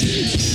Peace.